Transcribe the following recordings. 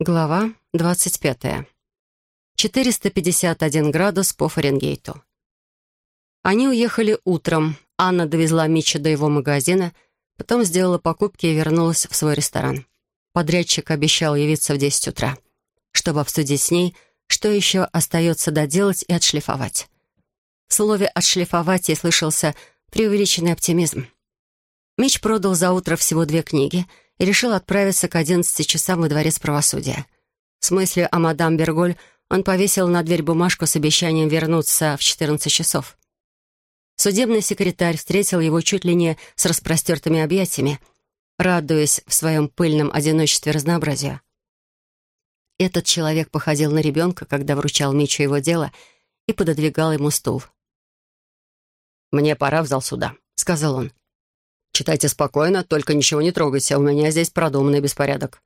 Глава 25. 451 градус по Фаренгейту. Они уехали утром. Анна довезла Митча до его магазина, потом сделала покупки и вернулась в свой ресторан. Подрядчик обещал явиться в 10 утра, чтобы обсудить с ней, что еще остается доделать и отшлифовать. В слове «отшлифовать» ей слышался преувеличенный оптимизм. Митч продал за утро всего две книги — и решил отправиться к 11 часам во дворец правосудия. С мыслью о мадам Берголь он повесил на дверь бумажку с обещанием вернуться в 14 часов. Судебный секретарь встретил его чуть ли не с распростертыми объятиями, радуясь в своем пыльном одиночестве разнообразию. Этот человек походил на ребенка, когда вручал Мичу его дело и пододвигал ему стул. «Мне пора в зал суда», — сказал он. «Читайте спокойно, только ничего не трогайте, у меня здесь продуманный беспорядок».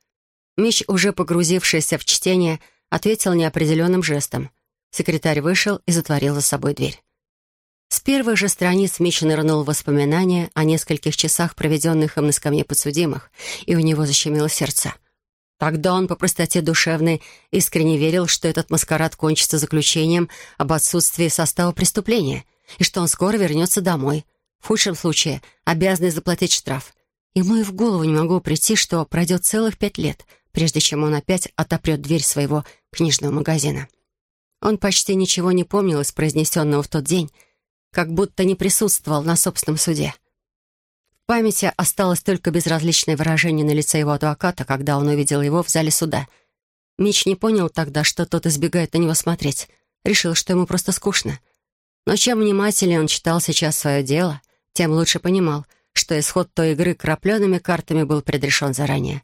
Мич, уже погрузившийся в чтение, ответил неопределенным жестом. Секретарь вышел и затворил за собой дверь. С первых же страниц Мич нырнул в воспоминания о нескольких часах, проведенных им на скамье подсудимых, и у него защемило сердце. Тогда он по простоте душевной искренне верил, что этот маскарад кончится заключением об отсутствии состава преступления, и что он скоро вернется домой, в худшем случае обязаны заплатить штраф. Ему и в голову не могло прийти, что пройдет целых пять лет, прежде чем он опять отопрет дверь своего книжного магазина. Он почти ничего не помнил из произнесенного в тот день, как будто не присутствовал на собственном суде. В памяти осталось только безразличное выражение на лице его адвоката, когда он увидел его в зале суда. Мич не понял тогда, что тот избегает на него смотреть. Решил, что ему просто скучно. Но чем внимательнее он читал сейчас свое дело — тем лучше понимал, что исход той игры крапленными картами был предрешен заранее.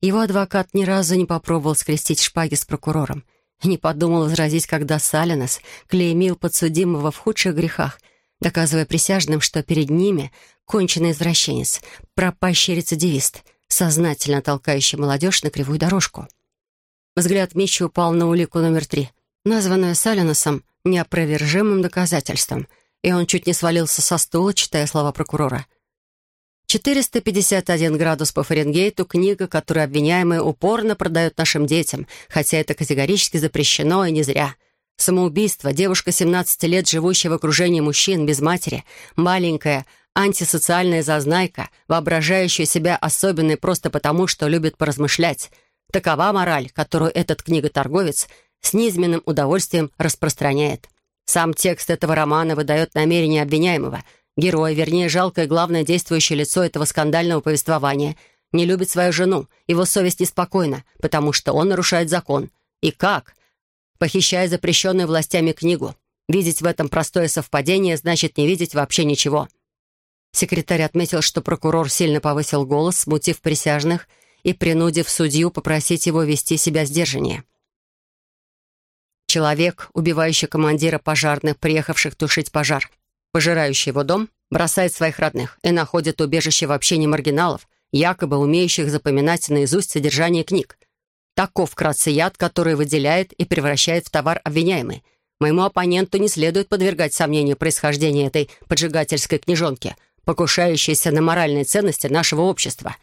Его адвокат ни разу не попробовал скрестить шпаги с прокурором и не подумал возразить, когда Салинос клеймил подсудимого в худших грехах, доказывая присяжным, что перед ними конченый извращенец, пропащий рецидивист, сознательно толкающий молодежь на кривую дорожку. Взгляд Митча упал на улику номер три, названную Салиносом неопровержимым доказательством — и он чуть не свалился со стула, читая слова прокурора. 451 градус по Фаренгейту — книга, которую обвиняемые упорно продают нашим детям, хотя это категорически запрещено и не зря. Самоубийство, девушка 17 лет, живущая в окружении мужчин, без матери, маленькая, антисоциальная зазнайка, воображающая себя особенной просто потому, что любит поразмышлять. Такова мораль, которую этот книготорговец с низменным удовольствием распространяет. Сам текст этого романа выдает намерение обвиняемого. Герой, вернее, жалкое главное действующее лицо этого скандального повествования, не любит свою жену, его совесть неспокойна, потому что он нарушает закон. И как? Похищая запрещенную властями книгу. Видеть в этом простое совпадение значит не видеть вообще ничего. Секретарь отметил, что прокурор сильно повысил голос, смутив присяжных и принудив судью попросить его вести себя сдержаннее. Человек, убивающий командира пожарных, приехавших тушить пожар, пожирающий его дом, бросает своих родных и находит убежище в общении маргиналов, якобы умеющих запоминать наизусть содержание книг. Таков вкратце яд, который выделяет и превращает в товар обвиняемый. Моему оппоненту не следует подвергать сомнению происхождения этой поджигательской книжонки, покушающейся на моральные ценности нашего общества.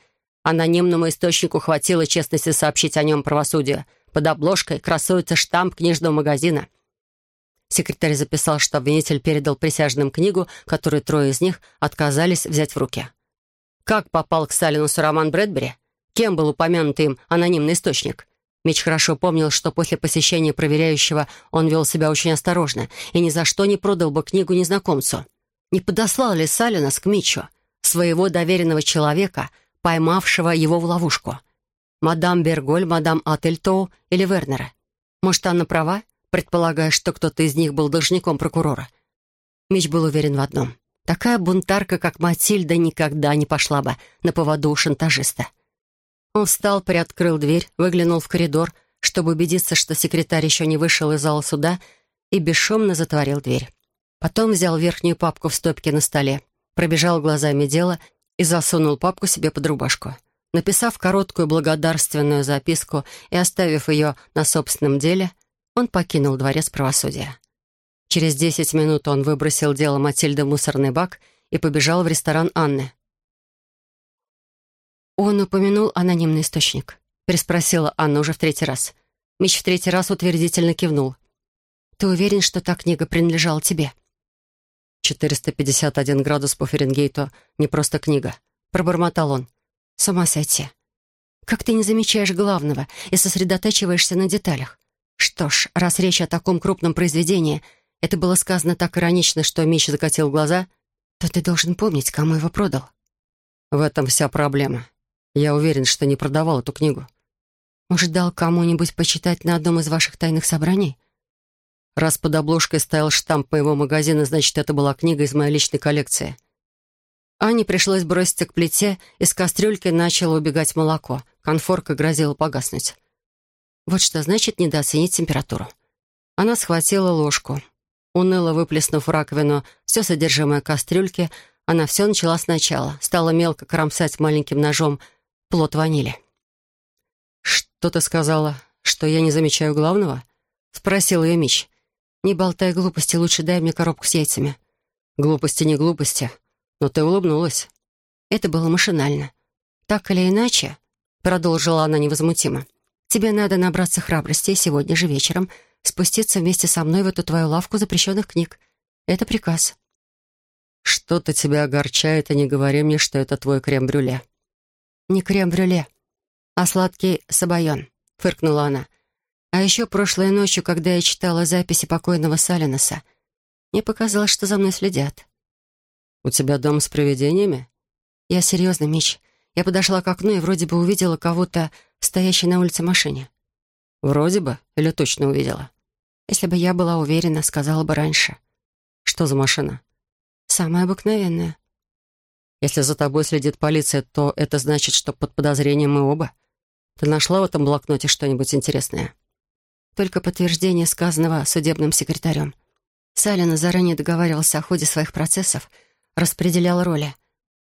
Анонимному источнику хватило честности сообщить о нем правосудию — под обложкой красуется штамп книжного магазина. Секретарь записал, что обвинитель передал присяжным книгу, которую трое из них отказались взять в руки. Как попал к Салинусу роман Брэдбери? Кем был упомянутый им анонимный источник? Меч хорошо помнил, что после посещения проверяющего он вел себя очень осторожно и ни за что не продал бы книгу незнакомцу. Не подослал ли Салинос к Мичу, своего доверенного человека, поймавшего его в ловушку? Мадам Берголь, мадам Ательтоу или Вернера. Может, Анна права, предполагая, что кто-то из них был должником прокурора? Мич был уверен в одном. Такая бунтарка, как Матильда, никогда не пошла бы на поводу у шантажиста. Он встал, приоткрыл дверь, выглянул в коридор, чтобы убедиться, что секретарь еще не вышел из зала суда, и бесшумно затворил дверь. Потом взял верхнюю папку в стопке на столе, пробежал глазами дело и засунул папку себе под рубашку. Написав короткую благодарственную записку и оставив ее на собственном деле, он покинул дворец правосудия. Через десять минут он выбросил дело Матильды в мусорный бак и побежал в ресторан Анны. Он упомянул анонимный источник. переспросила Анна уже в третий раз. Мич в третий раз утвердительно кивнул. «Ты уверен, что та книга принадлежала тебе?» «451 градус по Фаренгейту — не просто книга», — пробормотал он. «С ума сойти. Как ты не замечаешь главного и сосредотачиваешься на деталях? Что ж, раз речь о таком крупном произведении, это было сказано так иронично, что Мич закатил глаза, то ты должен помнить, кому его продал». «В этом вся проблема. Я уверен, что не продавал эту книгу». «Может, дал кому-нибудь почитать на одном из ваших тайных собраний?» Раз под обложкой стоял штамп моего магазина, значит, это была книга из моей личной коллекции. Ане пришлось броситься к плите, из кастрюльки начало убегать молоко. Конфорка грозила погаснуть. Вот что значит недооценить температуру. Она схватила ложку. Уныло выплеснув в раковину все содержимое кастрюльки, она все начала сначала. Стала мелко кромсать маленьким ножом плод ванили. «Что ты сказала? Что я не замечаю главного?» — спросил ее Мич. «Не болтай глупости, лучше дай мне коробку с яйцами». «Глупости не глупости, но ты улыбнулась». Это было машинально. «Так или иначе», — продолжила она невозмутимо, «тебе надо набраться храбрости и сегодня же вечером спуститься вместе со мной в эту твою лавку запрещенных книг. Это приказ». «Что-то тебя огорчает, и не говори мне, что это твой крем-брюле». «Не крем-брюле, а сладкий сабайон», — фыркнула она. А еще прошлой ночью, когда я читала записи покойного Салинаса, мне показалось, что за мной следят. «У тебя дом с привидениями?» «Я серьезно, Мич. Я подошла к окну и вроде бы увидела кого-то в стоящей на улице машине». «Вроде бы? Или точно увидела?» «Если бы я была уверена, сказала бы раньше». «Что за машина?» «Самая обыкновенная». «Если за тобой следит полиция, то это значит, что под подозрением мы оба. Ты нашла в этом блокноте что-нибудь интересное?» только подтверждение сказанного судебным секретарем. Салина заранее договаривался о ходе своих процессов, распределял роли.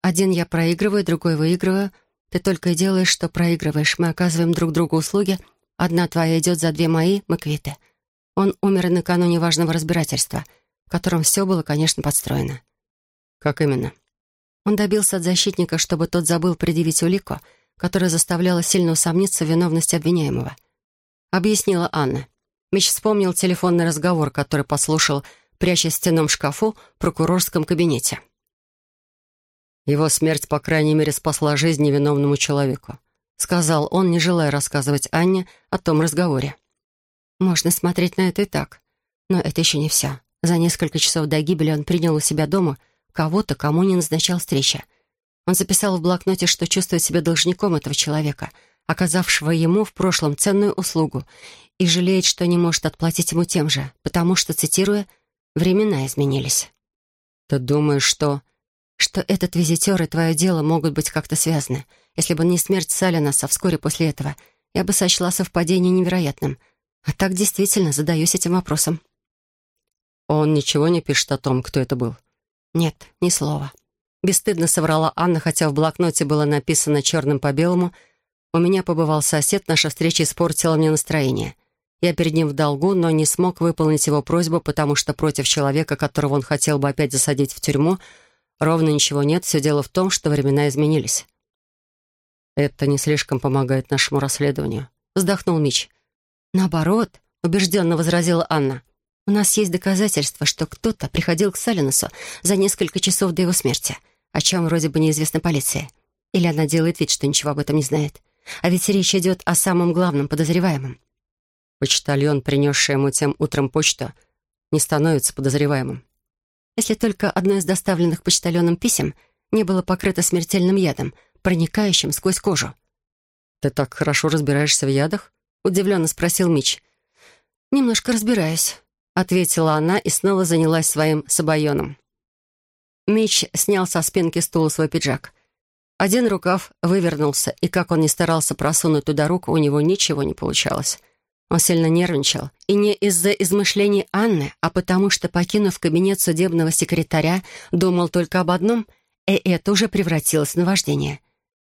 Один я проигрываю, другой выигрываю. Ты только и делаешь, что проигрываешь. Мы оказываем друг другу услуги. Одна твоя идет за две мои, мы квиты. Он умер накануне важного разбирательства, в котором все было, конечно, подстроено. Как именно? Он добился от защитника, чтобы тот забыл предъявить улику, которая заставляла сильно усомниться в виновности обвиняемого —— объяснила Анна. Мич вспомнил телефонный разговор, который послушал, прячась в стенном шкафу в прокурорском кабинете. «Его смерть, по крайней мере, спасла жизнь невиновному человеку», — сказал он, не желая рассказывать Анне о том разговоре. «Можно смотреть на это и так. Но это еще не все. За несколько часов до гибели он принял у себя дома кого-то, кому не назначал встреча. Он записал в блокноте, что чувствует себя должником этого человека — оказавшего ему в прошлом ценную услугу, и жалеет, что не может отплатить ему тем же, потому что, цитируя, «времена изменились». «Ты думаешь, что...» «Что этот визитер и твое дело могут быть как-то связаны. Если бы не смерть Салинаса вскоре после этого, я бы сочла совпадение невероятным. А так действительно задаюсь этим вопросом». «Он ничего не пишет о том, кто это был?» «Нет, ни слова». Бесстыдно соврала Анна, хотя в блокноте было написано черным по белому — у меня побывал сосед, наша встреча испортила мне настроение. Я перед ним в долгу, но не смог выполнить его просьбу, потому что против человека, которого он хотел бы опять засадить в тюрьму, ровно ничего нет. Все дело в том, что времена изменились. «Это не слишком помогает нашему расследованию», — вздохнул Мич. «Наоборот», — убежденно возразила Анна. «У нас есть доказательства, что кто-то приходил к Салинусу за несколько часов до его смерти, о чем вроде бы неизвестно полиции. Или она делает вид, что ничего об этом не знает. А ведь речь идет о самом главном подозреваемом. Почтальон, принесший ему тем утром почту, не становится подозреваемым. Если только одно из доставленных почтальоном писем не было покрыто смертельным ядом, проникающим сквозь кожу. «Ты так хорошо разбираешься в ядах?» — удивленно спросил Мич. «Немножко разбираюсь», — ответила она и снова занялась своим сабайоном. Мич снял со спинки стула свой пиджак. Один рукав вывернулся, и как он ни старался просунуть туда руку, у него ничего не получалось. Он сильно нервничал. И не из-за измышлений Анны, а потому что, покинув кабинет судебного секретаря, думал только об одном, и это уже превратилось в наваждение.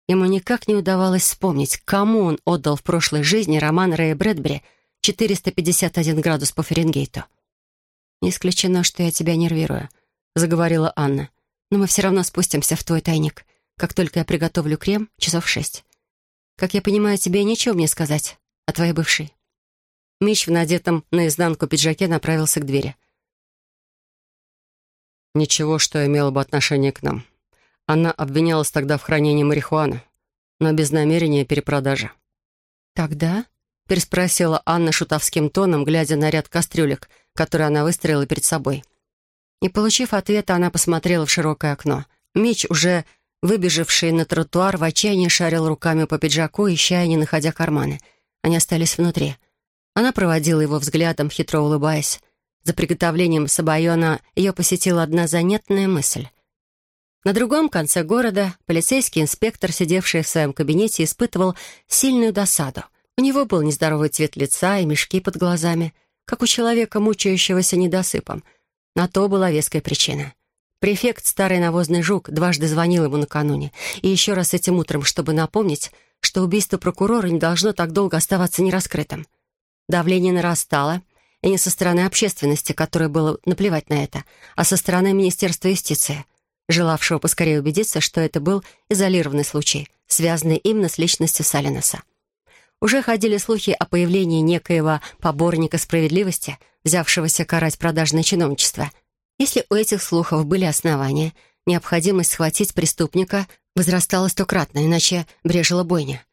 Ему никак не удавалось вспомнить, кому он отдал в прошлой жизни роман Рэя Брэдбери «451 градус по Фаренгейту». «Не исключено, что я тебя нервирую», — заговорила Анна. «Но мы все равно спустимся в твой тайник как только я приготовлю крем, часов шесть. Как я понимаю, тебе нечего мне сказать о твоей бывшей?» Мич в надетом наизнанку пиджаке направился к двери. «Ничего, что имело бы отношение к нам. Она обвинялась тогда в хранении марихуаны, но без намерения перепродажи». «Тогда?» — переспросила Анна шутовским тоном, глядя на ряд кастрюлек, которые она выстроила перед собой. Не получив ответа, она посмотрела в широкое окно. Мич, уже выбежавший на тротуар, в отчаянии шарил руками по пиджаку, ища и не находя карманы. Они остались внутри. Она проводила его взглядом, хитро улыбаясь. За приготовлением сабайона ее посетила одна занятная мысль. На другом конце города полицейский инспектор, сидевший в своем кабинете, испытывал сильную досаду. У него был нездоровый цвет лица и мешки под глазами, как у человека, мучающегося недосыпом. На то была веская причина. Префект, старый навозный жук, дважды звонил ему накануне, и еще раз этим утром, чтобы напомнить, что убийство прокурора не должно так долго оставаться нераскрытым. Давление нарастало, и не со стороны общественности, которой было наплевать на это, а со стороны Министерства юстиции, желавшего поскорее убедиться, что это был изолированный случай, связанный именно с личностью Салинеса. Уже ходили слухи о появлении некоего поборника справедливости, взявшегося карать продажное чиновничество. Если у этих слухов были основания, необходимость схватить преступника возрастала стократно, иначе брежила бойня.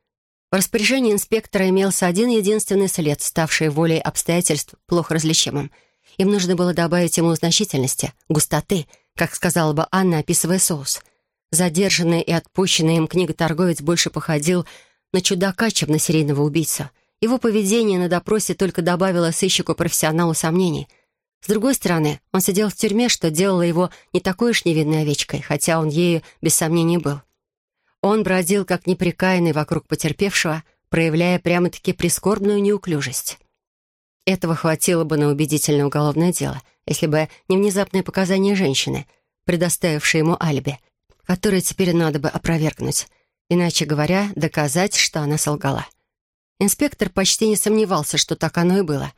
В распоряжении инспектора имелся один единственный след, ставший волей обстоятельств плохо различимым. Им нужно было добавить ему значительности, густоты, как сказала бы Анна, описывая соус. Задержанный и отпущенный им книготорговец больше походил на чудака, чем на серийного убийцу. Его поведение на допросе только добавило сыщику-профессионалу сомнений. С другой стороны, он сидел в тюрьме, что делало его не такой уж невинной овечкой, хотя он ею без сомнений был. Он бродил, как неприкаянный, вокруг потерпевшего, проявляя прямо-таки прискорбную неуклюжесть. Этого хватило бы на убедительное уголовное дело, если бы не внезапные показания женщины, предоставившей ему алиби, которое теперь надо бы опровергнуть, иначе говоря, доказать, что она солгала. Инспектор почти не сомневался, что так оно и было.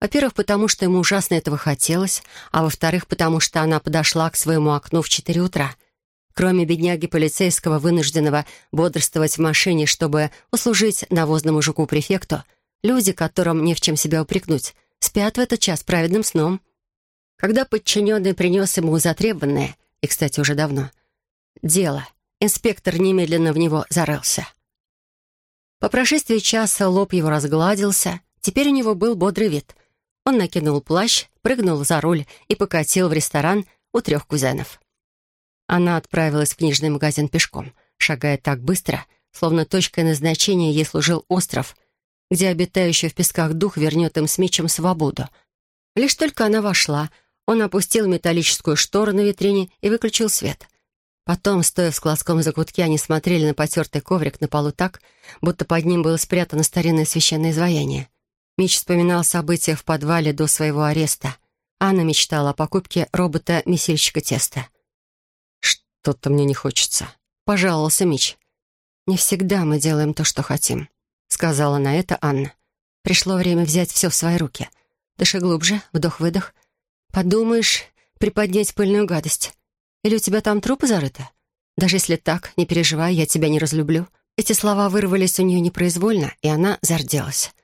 Во-первых, потому что ему ужасно этого хотелось, а во-вторых, потому что она подошла к своему окну в четыре утра — Кроме бедняги полицейского, вынужденного бодрствовать в машине, чтобы услужить навозному жуку-префекту, люди, которым не в чем себя упрекнуть, спят в этот час праведным сном. Когда подчиненный принес ему затребованное, и, кстати, уже давно, дело, инспектор немедленно в него зарылся. По прошествии часа лоб его разгладился, теперь у него был бодрый вид. Он накинул плащ, прыгнул за руль и покатил в ресторан у трех кузенов. Она отправилась в книжный магазин пешком, шагая так быстро, словно точкой назначения ей служил остров, где обитающий в песках дух вернет им с мечем свободу. Лишь только она вошла, он опустил металлическую штору на витрине и выключил свет. Потом, стоя в складском закутке, они смотрели на потертый коврик на полу так, будто под ним было спрятано старинное священное изваяние. Мич вспоминал события в подвале до своего ареста. Анна мечтала о покупке робота-месильщика теста. «Тут-то мне не хочется», — пожаловался Мич. «Не всегда мы делаем то, что хотим», — сказала на это Анна. «Пришло время взять все в свои руки. Дыши глубже, вдох-выдох. Подумаешь, приподнять пыльную гадость. Или у тебя там трупы зарыты? Даже если так, не переживай, я тебя не разлюблю». Эти слова вырвались у нее непроизвольно, и она зарделась.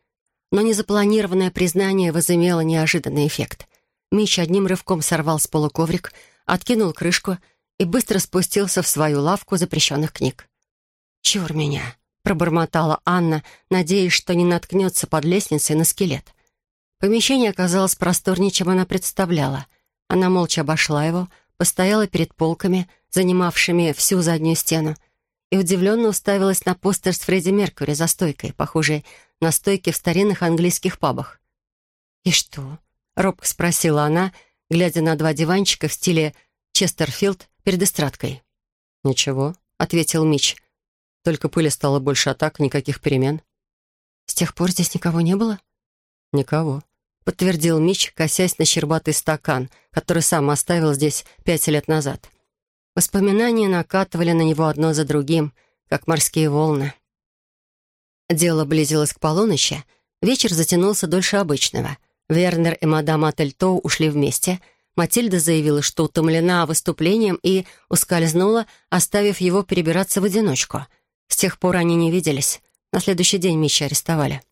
Но незапланированное признание возымело неожиданный эффект. Мич одним рывком сорвал с пола коврик, откинул крышку и быстро спустился в свою лавку запрещенных книг. «Чур меня!» — пробормотала Анна, надеясь, что не наткнется под лестницей на скелет. Помещение оказалось просторнее, чем она представляла. Она молча обошла его, постояла перед полками, занимавшими всю заднюю стену, и удивленно уставилась на постер с Фредди Меркьюри за стойкой, похожей на стойки в старинных английских пабах. «И что?» — робко спросила она, глядя на два диванчика в стиле Честерфилд перед эстрадкой. «Ничего», — ответил Мич. «Только пыли стало больше, а так никаких перемен». «С тех пор здесь никого не было?» «Никого», — подтвердил Мич, косясь на щербатый стакан, который сам оставил здесь пять лет назад. Воспоминания накатывали на него одно за другим, как морские волны. Дело близилось к полуночи, вечер затянулся дольше обычного. Вернер и мадам Ательто ушли вместе — Матильда заявила, что утомлена выступлением и ускользнула, оставив его перебираться в одиночку. С тех пор они не виделись. На следующий день Митча арестовали.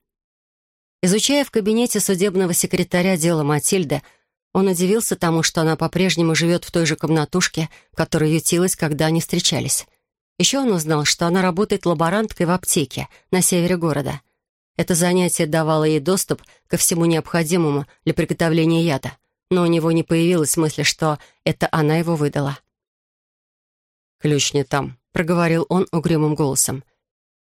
Изучая в кабинете судебного секретаря дело Матильды, он удивился тому, что она по-прежнему живет в той же комнатушке, в которой ютилась, когда они встречались. Еще он узнал, что она работает лаборанткой в аптеке на севере города. Это занятие давало ей доступ ко всему необходимому для приготовления яда, но у него не появилась мысли, что это она его выдала. «Ключ не там», — проговорил он угрюмым голосом.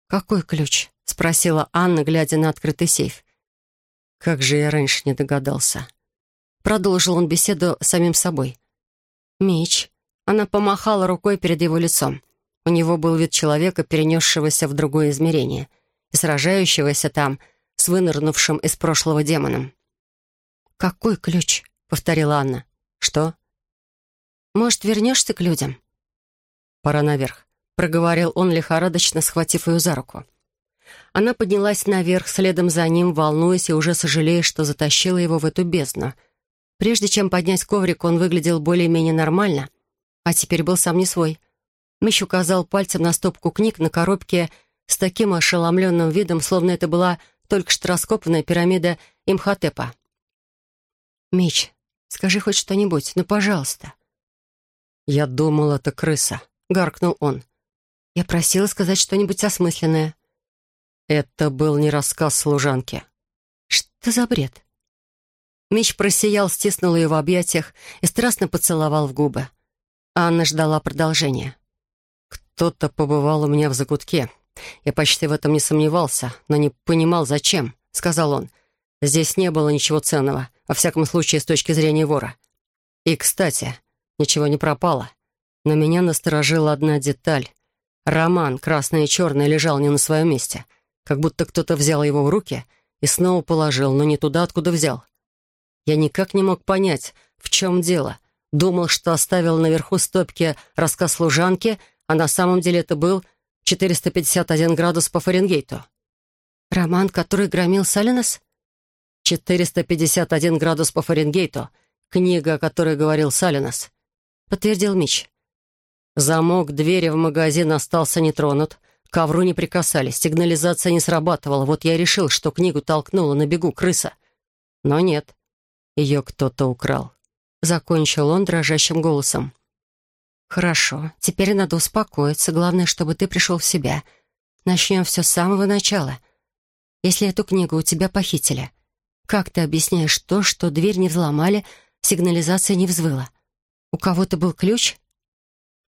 «Какой ключ?» — спросила Анна, глядя на открытый сейф. Как же я раньше не догадался. Продолжил он беседу с самим собой. Меч. Она помахала рукой перед его лицом. У него был вид человека, перенесшегося в другое измерение и сражающегося там с вынырнувшим из прошлого демоном. «Какой ключ?» — повторила Анна. «Что?» «Может, вернешься к людям?» «Пора наверх», — проговорил он, лихорадочно схватив ее за руку. Она поднялась наверх, следом за ним, волнуясь и уже сожалея, что затащила его в эту бездну. Прежде чем поднять коврик, он выглядел более-менее нормально, а теперь был сам не свой. Мищ указал пальцем на стопку книг на коробке с таким ошеломленным видом, словно это была только что раскопанная пирамида Имхотепа. «Мич, скажи хоть что-нибудь, ну, пожалуйста». «Я думал, это крыса», — гаркнул он. «Я просила сказать что-нибудь осмысленное». Это был не рассказ служанки. Что за бред? Меч просиял, стиснул ее в объятиях и страстно поцеловал в губы. Анна ждала продолжения. «Кто-то побывал у меня в закутке. Я почти в этом не сомневался, но не понимал, зачем», — сказал он. «Здесь не было ничего ценного, во всяком случае, с точки зрения вора. И, кстати, ничего не пропало. Но меня насторожила одна деталь. Роман, красный и черный, лежал не на своем месте — как будто кто-то взял его в руки и снова положил, но не туда, откуда взял. Я никак не мог понять, в чем дело. Думал, что оставил наверху стопки рассказ служанки, а на самом деле это был 451 градус по Фаренгейту. «Роман, который громил Саленос?» 451 градус по Фаренгейту. Книга, о которой говорил Саленос. Подтвердил Мич. Замок двери в магазин остался нетронут ковру не прикасались, сигнализация не срабатывала. Вот я решил, что книгу толкнула на бегу крыса. Но нет, ее кто-то украл. Закончил он дрожащим голосом. «Хорошо, теперь надо успокоиться. Главное, чтобы ты пришел в себя. Начнем все с самого начала. Если эту книгу у тебя похитили, как ты объясняешь то, что дверь не взломали, сигнализация не взвыла? У кого-то был ключ?»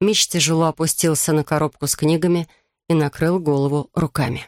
Мич тяжело опустился на коробку с книгами и накрыл голову руками.